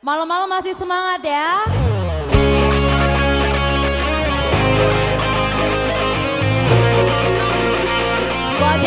Malam-malam masih semangat ya. Buat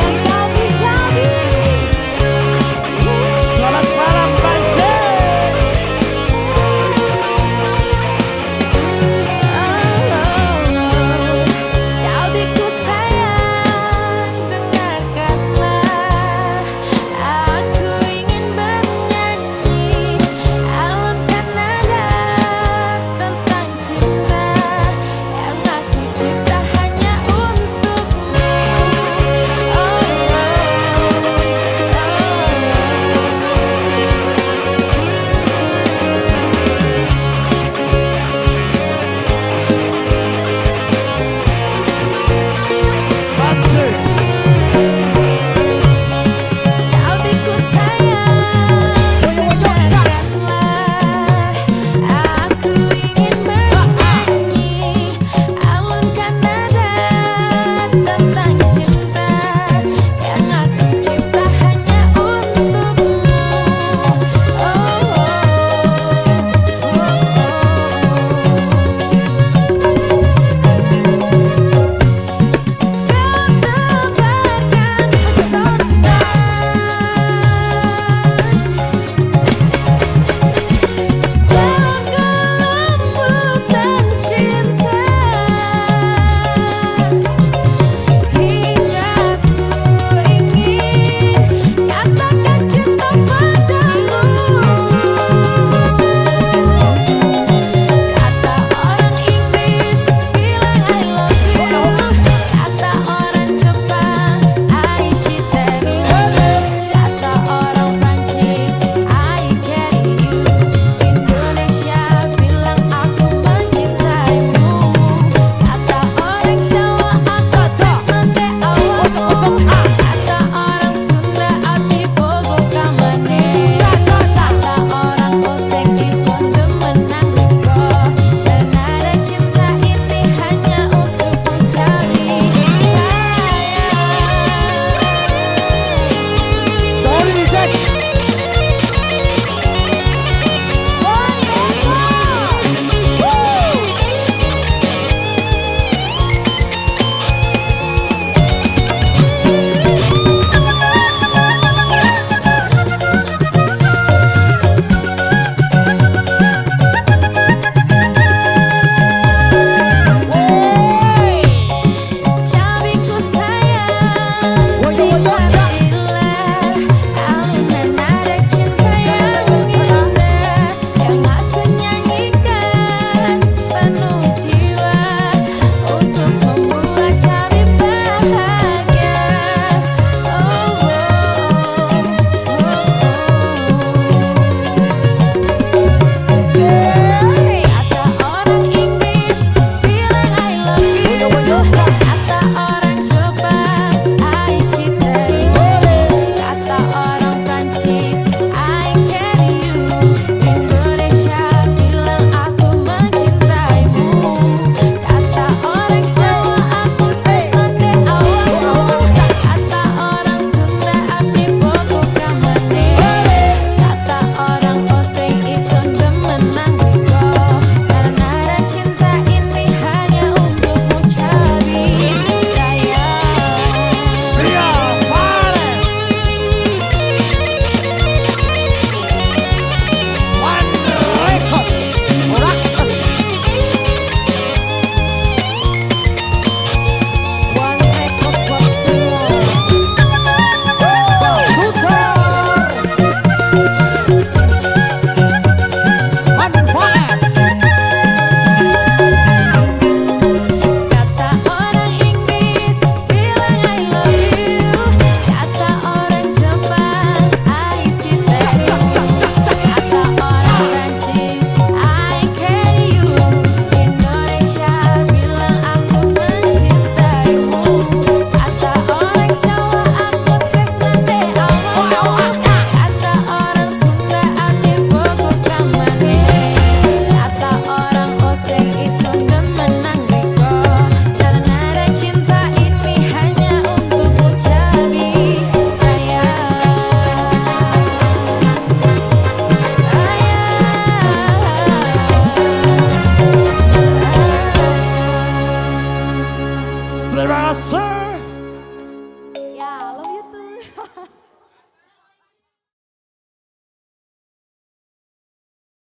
there are so